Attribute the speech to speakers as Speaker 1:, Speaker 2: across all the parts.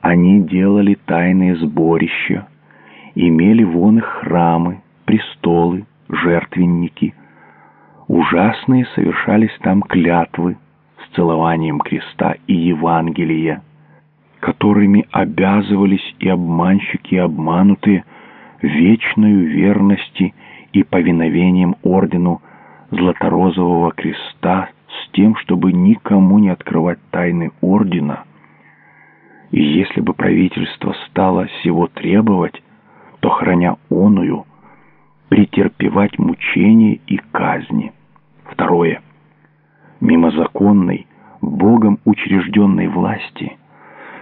Speaker 1: Они делали тайные сборища, имели вон их храмы, престолы, жертвенники. Ужасные совершались там клятвы с целованием креста и Евангелия, которыми обязывались и обманщики, и обманутые вечную верности и повиновением ордену Златорозового креста с тем, чтобы никому не открывать тайны ордена. И если бы правительство стало сего требовать, то, храня оную, претерпевать мучения и казни. Второе. Мимо законной, Богом учрежденной власти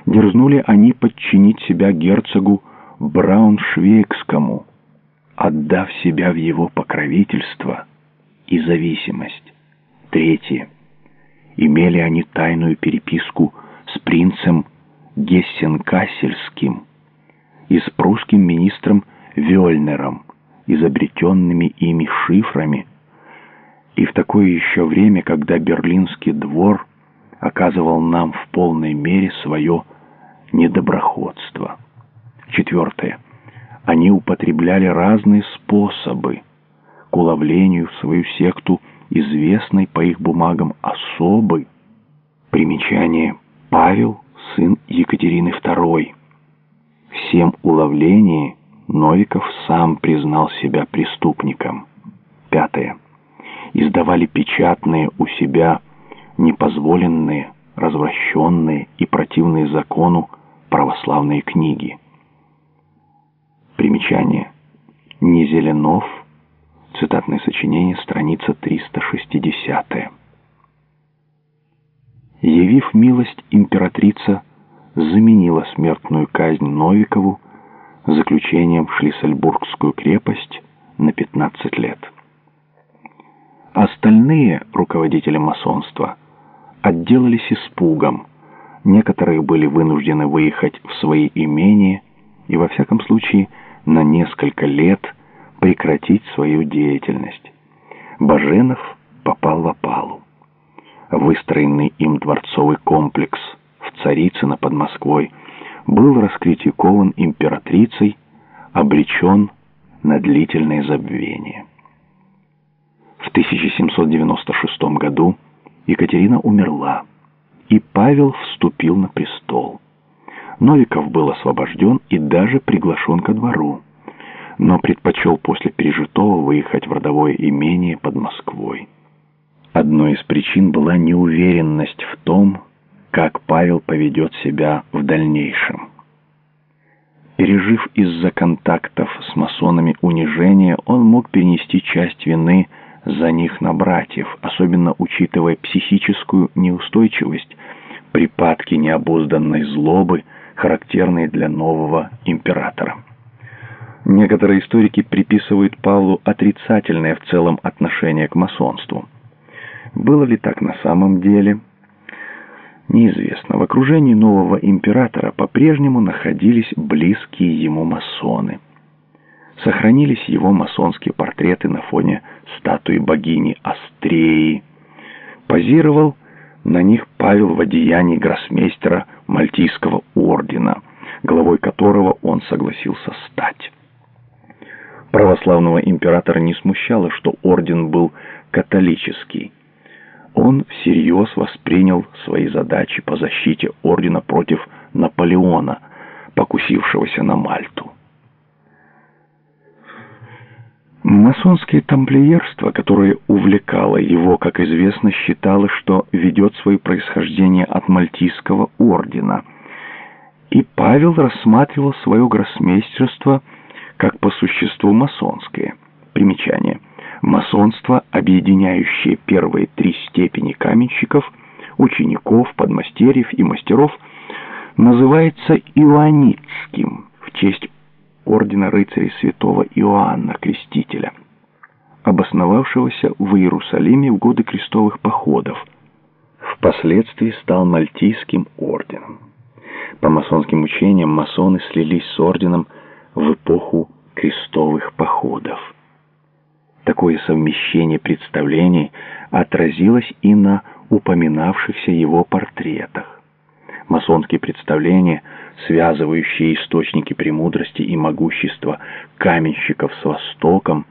Speaker 1: дерзнули они подчинить себя герцогу Брауншвейгскому, отдав себя в его покровительство и зависимость. Третье. Имели они тайную переписку с принцем Гессенкассельским и с прусским министром Вёльнером, изобретенными ими шифрами, и в такое еще время, когда Берлинский двор оказывал нам в полной мере свое недоброходство. Четвертое. Они употребляли разные способы к уловлению в свою секту известной по их бумагам особы. Примечание Павел, сын Екатерины II. Всем уловлении Новиков сам признал себя преступником. Пятое. Издавали печатные у себя непозволенные, развращенные и противные закону православные книги. Примечание. Незеленов. Цитатное сочинение, страница 360. Явив милость, императрица заменила смертную казнь Новикову заключением в Шлиссельбургскую крепость на 15 лет. Остальные руководители масонства отделались испугом. Некоторые были вынуждены выехать в свои имения и, во всяком случае, на несколько лет прекратить свою деятельность. Баженов попал в опалу. Выстроенный им дворцовый комплекс в Царицыно под Москвой был раскритикован императрицей, обречен на длительное забвение. В 1796 году Екатерина умерла, и Павел вступил на престол. Новиков был освобожден и даже приглашен ко двору, но предпочел после пережитого выехать в родовое имение под Москвой. Одной из причин была неуверенность в том, как Павел поведет себя в дальнейшем. Пережив из-за контактов с масонами унижение, он мог перенести часть вины за них на братьев, особенно учитывая психическую неустойчивость, припадки необузданной злобы, характерные для нового императора. Некоторые историки приписывают Павлу отрицательное в целом отношение к масонству. Было ли так на самом деле? Неизвестно. В окружении нового императора по-прежнему находились близкие ему масоны. Сохранились его масонские портреты на фоне статуи богини Астреи. Позировал на них Павел в одеянии гроссмейстера Мальтийского ордена, главой которого он согласился стать. Православного императора не смущало, что орден был католический. Он всерьез воспринял свои задачи по защите ордена против Наполеона, покусившегося на Мальту. Масонское тамплиерство, которое увлекало его, как известно, считало, что ведет свое происхождение от Мальтийского ордена. И Павел рассматривал свое гроссмейстерство как по существу масонское. Примечание. Масонство, объединяющее первые три степени каменщиков, учеников, подмастерьев и мастеров, называется Иоаннитским в честь ордена рыцарей святого Иоанна Крестителя, обосновавшегося в Иерусалиме в годы крестовых походов. Впоследствии стал Мальтийским орденом. По масонским учениям масоны слились с орденом в эпоху крестовых походов. Такое совмещение представлений отразилось и на упоминавшихся его портретах. Масонские представления, связывающие источники премудрости и могущества каменщиков с Востоком,